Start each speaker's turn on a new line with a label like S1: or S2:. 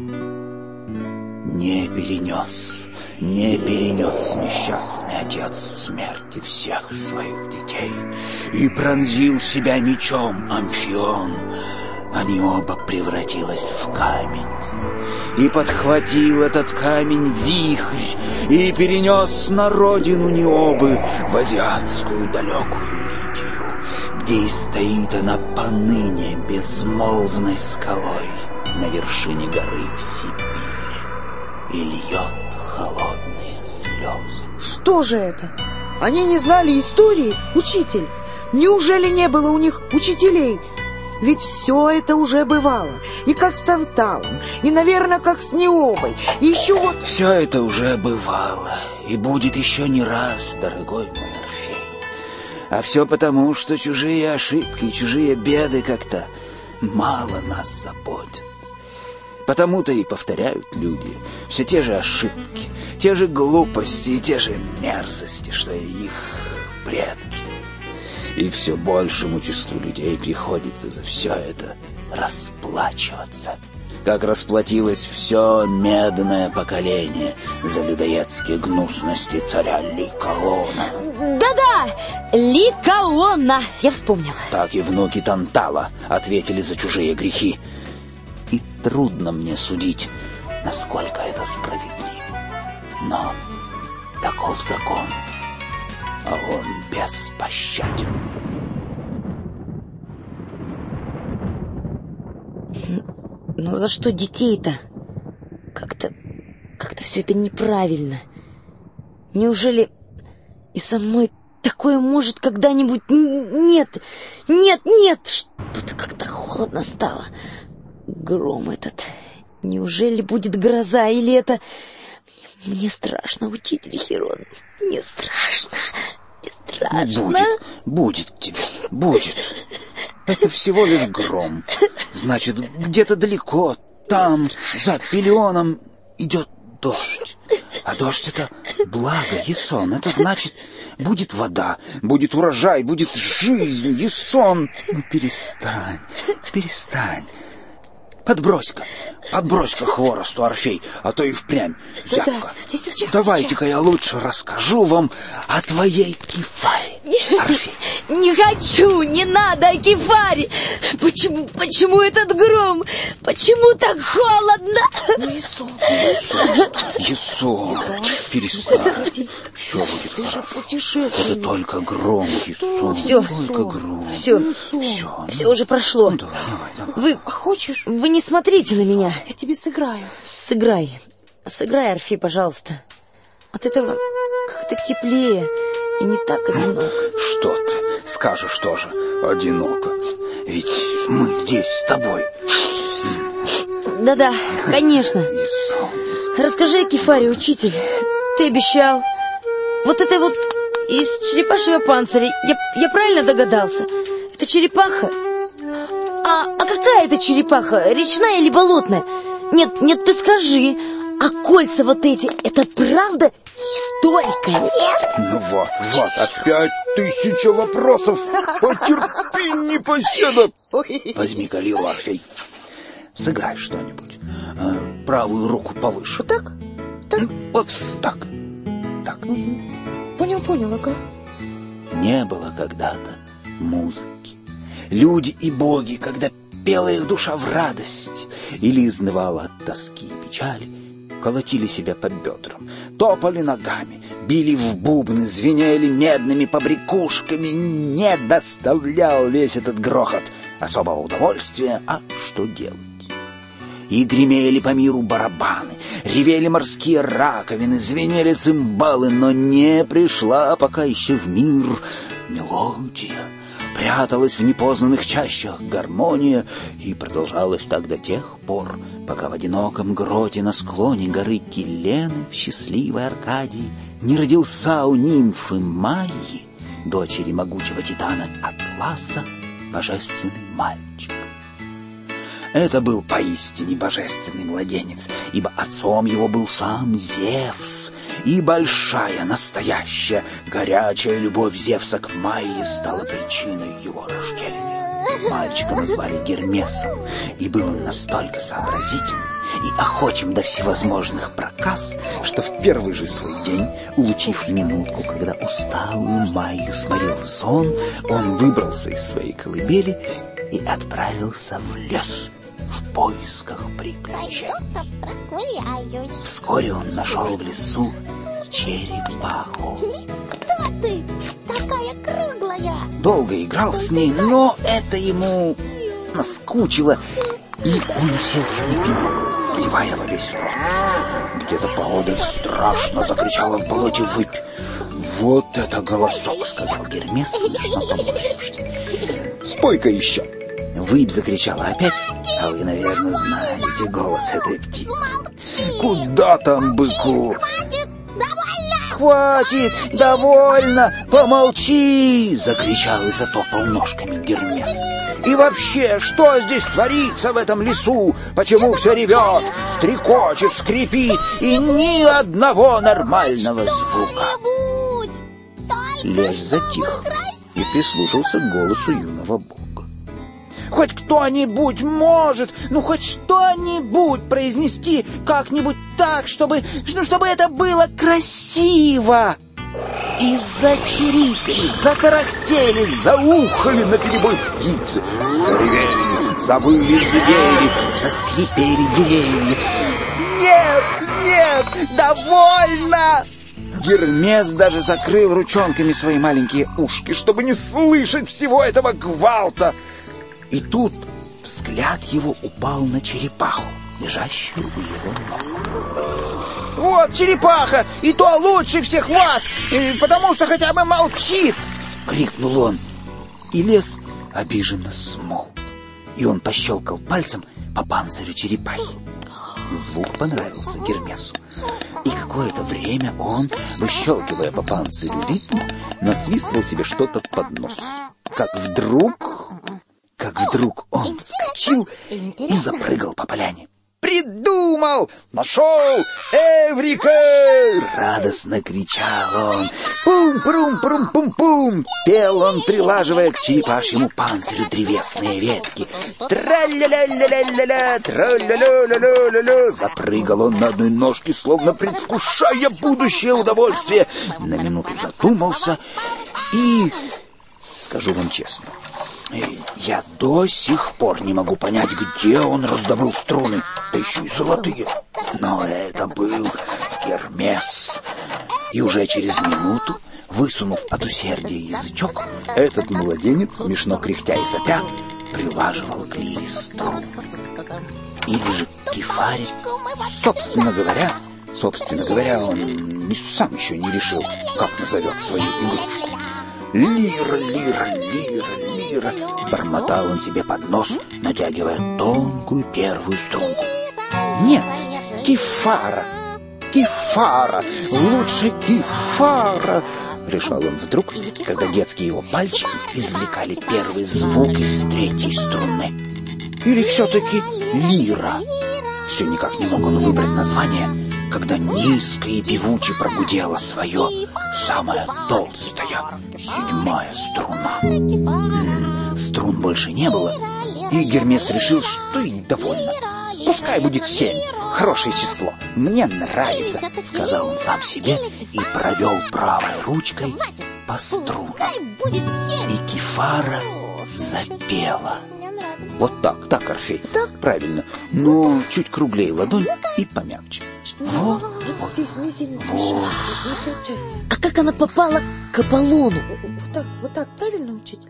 S1: Не перенес, не перенес несчастный отец смерти всех своих детей и пронзил себя мечом Амфион. Они оба превратились в камень. И подхватил этот камень вихрь и перенес на родину Необы в азиатскую далекую Лидию, где и стоит она поныне безмолвной скалой на вершине горы в Сибири и льет холодные слезы.
S2: Что же это? Они не знали истории, учитель? Неужели не было у них учителей? Ведь все это уже бывало. И как с Танталом, и, наверное, как с Необой. И еще вот...
S1: Все это уже бывало, и будет еще не раз, дорогой мой Орфей. А все потому, что чужие ошибки, чужие беды как-то мало нас заботят. Потому-то и повторяют люди все те же ошибки, те же глупости и те же мерзости, что и их предки. И все большему числу людей приходится за все это расплачиваться. Как расплатилось все медное поколение за людоедские гнусности царя Ликаона.
S3: Да-да, Ликаона, я вспомнила.
S1: Так и внуки Тантала ответили за чужие грехи. Трудно мне судить, насколько это справедливо. Но таков закон, а он беспощаден.
S3: Но за что детей-то? Как-то... как-то все это неправильно. Неужели и со мной такое может когда-нибудь... Нет, нет, нет! Что-то как-то холодно стало. Гром этот... Неужели будет гроза, или это... Мне страшно, учитель Херон. Мне страшно. Мне страшно.
S1: Будет, будет тебе, будет. Это всего лишь гром. Значит, где-то далеко, там, за пилионом, идет дождь. А дождь — это благо, Есон. Это значит, будет вода, будет урожай, будет жизнь, Есон. Ну, перестань, перестань. Подбрось-ка, подбрось-ка хворосту, Орфей, а то и впрямь зябко.
S2: Да, да,
S1: Давайте-ка я лучше расскажу вам о твоей кефаре, Орфей.
S3: Не хочу, не надо о кефаре. Почему, почему этот гром? Почему так холодно?
S2: Ну, Иисус,
S1: Есон, перестань. Все будет
S2: ты же
S1: хорошо. Это только гром, Есон,
S3: Всё.
S1: только гром.
S3: Все,
S1: Все,
S3: все уже прошло.
S1: давай, давай.
S3: Вы,
S2: А хочешь,
S3: вы не смотрите на меня.
S2: я тебе сыграю?
S3: Сыграй. Сыграй, Орфи, пожалуйста. От этого как-то теплее и не так одиноко.
S1: Что ты скажешь тоже одиноко? Ведь мы здесь с тобой.
S3: Да-да, конечно. Расскажи о кефаре, учитель. Ты обещал. Вот это вот из черепашьего панциря. Я, я правильно догадался? Это черепаха? А, а какая это черепаха? Речная или болотная? Нет, нет, ты скажи. А кольца вот эти, это правда и столько лет?
S1: Ну вот, вот, опять тысяча вопросов. Потерпи, непоседа. Возьми Галил, Орфей. Сыграй что-нибудь. Э, Правую руку повыше.
S2: вот так? Так?
S1: Вот так. Так.
S2: Понял, понял, ага.
S1: Не было когда-то музыки. Люди и боги, когда пела их душа в радость или изнывала от тоски и печали, колотили себя по бедрам, топали ногами, били в бубны, звенели медными побрякушками. Не доставлял весь этот грохот особого удовольствия, а что делать? И гремели по миру барабаны, ревели морские раковины, звенели цимбалы, но не пришла пока еще в мир мелодия. Пряталась в непознанных чащах гармония и продолжалась так до тех пор, пока в одиноком гроте на склоне горы Килены в счастливой Аркадии не родился у нимфы Майи, дочери могучего титана Атласа, божественный мальчик. Это был поистине божественный младенец, ибо отцом его был сам Зевс, и большая, настоящая, горячая любовь Зевса к Майе стала причиной его рождения. Мальчика назвали Гермесом, и был он настолько сообразительным и охочим до всевозможных проказ, что в первый же свой день, улучив минутку, когда усталую Майю сморил сон, он выбрался из своей колыбели и отправился в лес в поисках приключений. Вскоре он нашел в лесу черепаху.
S4: Кто ты? Такая круглая.
S1: Долго играл с ней, но это ему наскучило, и он уселся на пенек, зевая во весь рот. Где-то поодаль страшно закричала в болоте выпь. «Вот это голосок!» — сказал Гермес, смешно поморщившись. «Спой-ка еще!» Выпь закричала опять, а вы, наверное, знаете голос этой птицы. «Куда там быку?»
S4: Хватит, довольно.
S1: «Хватит! Довольно! Помолчи!» — закричал и затопал ножками Гермес. «И вообще, что здесь творится в этом лесу? Почему все ревет, стрекочет, скрипит, и ни одного нормального звука?» Лес затих и прислушался к голосу юного бога. Хоть кто-нибудь может, ну хоть что-нибудь произнести как-нибудь так, чтобы, ну, чтобы это было красиво. И зачирикали, затарахтели, заухали на перебой птицы, заревели, завыли звери, заскрипели деревья. Нет, нет, довольно! Гермес даже закрыл ручонками свои маленькие ушки, чтобы не слышать всего этого гвалта. И тут взгляд его упал на черепаху, лежащую у его ног. «Вот черепаха, и то лучше всех вас, потому что хотя бы молчит!» — крикнул он. И лес обиженно смолк, и он пощелкал пальцем по панцирю черепахи. Звук понравился Гермесу. И какое-то время он, выщелкивая по панцирю ритм, насвистывал себе что-то под нос. Как вдруг... Как вдруг он вскочил и запрыгал по поляне. «Придумал! Нашел! Эврика!» Радостно кричал он. «Пум-прум-прум-пум-пум!» Пел он, прилаживая к черепашьему панцирю древесные ветки. «Тра-ля-ля-ля-ля-ля-ля! Тра-ля-ля-ля-ля-ля-ля!» Запрыгал он на одной ножке, словно предвкушая будущее удовольствие. На минуту задумался и... Скажу вам честно, я до сих пор не могу понять, где он раздобыл струны, да еще и золотые. Но это был Гермес. И уже через минуту, высунув от усердия язычок, этот младенец, смешно кряхтя и сопя, прилаживал к лире струн. Или же к кефаре. Собственно говоря, собственно говоря, он сам еще не решил, как назовет свою игрушку. Лира, лира, лира, лира, бормотал он себе под нос, натягивая тонкую первую струнку. Нет, кефара, кефара, лучше кефара, решал он вдруг, когда детские его пальчики извлекали первый звук из третьей струны. Или все-таки лира? Все никак не мог он выбрать название, когда низко и певуче прогудела свое самая толстая седьмая струна. Больше не было, и Гермес решил, что и довольно. Пускай будет семь, хорошее число, мне нравится, сказал он сам себе и провел правой ручкой по струнам. И Кефара запела. Вот так, так, Орфей, так правильно, но чуть круглее ладонь и помягче. Вот,
S2: Вот здесь мизинец
S1: Вот.
S3: А как она попала к Аполлону?
S2: Вот так, вот так, правильно, учитель?